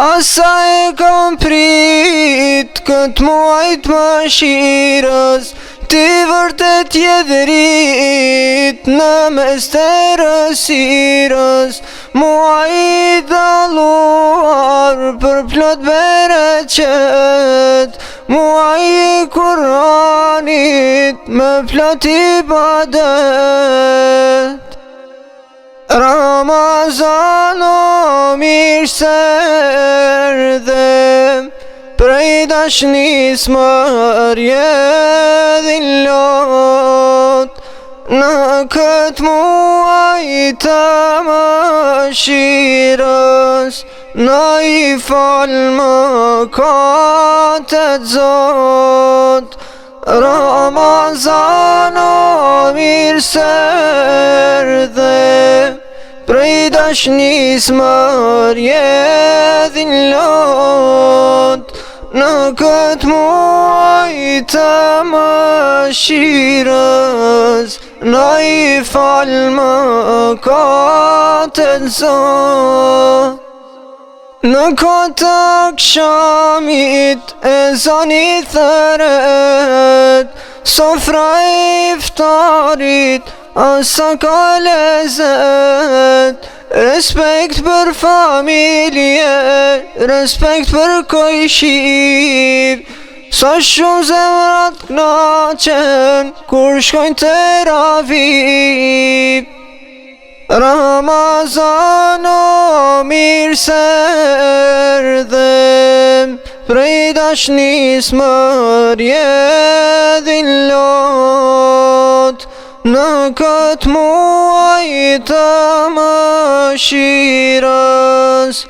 Asa e kam prit, këtë muajt më shirës Ti vërtet je dherit, në mes të rësirës Muajt dhe për plot bere qëtë Muajt kuranit, më plot i badet Ramazan o mirë sër dhe Prej dashnis më rje dhillot Në këtë muaj të më shirës Në i falë më katët zot Ramazan o mirë sër dhe Prejda shnis më rjedhin lot Në këtë muaj të më shirës Në i falë më katët zot Në këtë këshamit e zani thërët Sofra i ftarit Asa ka lezet Respekt për familje Respekt për koj Sa shumë zemrat në qen Kur shkojnë të ravip Ramazan o mirë se erdhem Prej dashnis më rjedhin lot Në këtë muaj të më shiras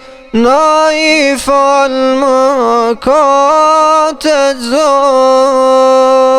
Në i falë më këtë zonë